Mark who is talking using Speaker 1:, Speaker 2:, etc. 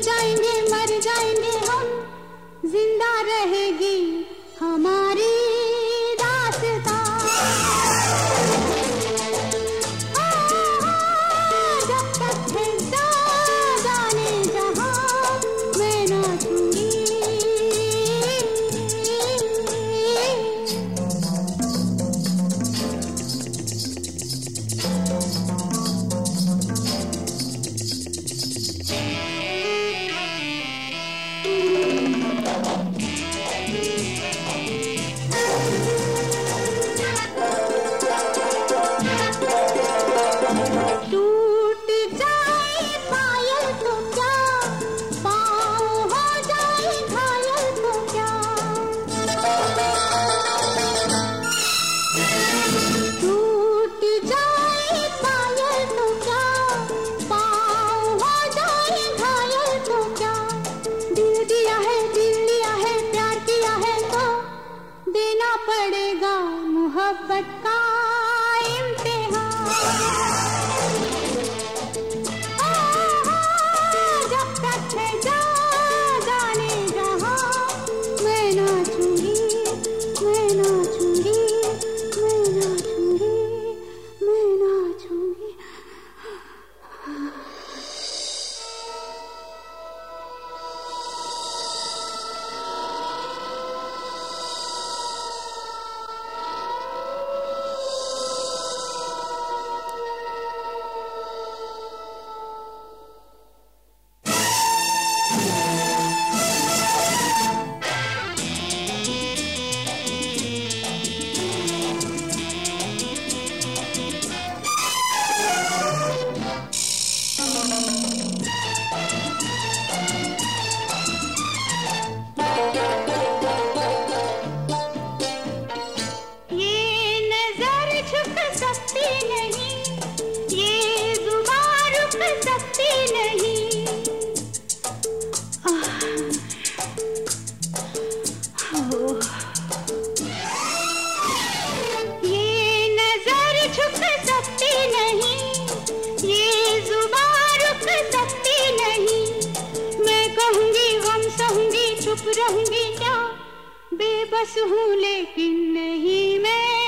Speaker 1: जाएँगे मर जाएँगे हम। ज़िंदा रहेगी हमारी मोहब्बत का कहूँ बेटा बेबस हूँ लेकिन नहीं मैं।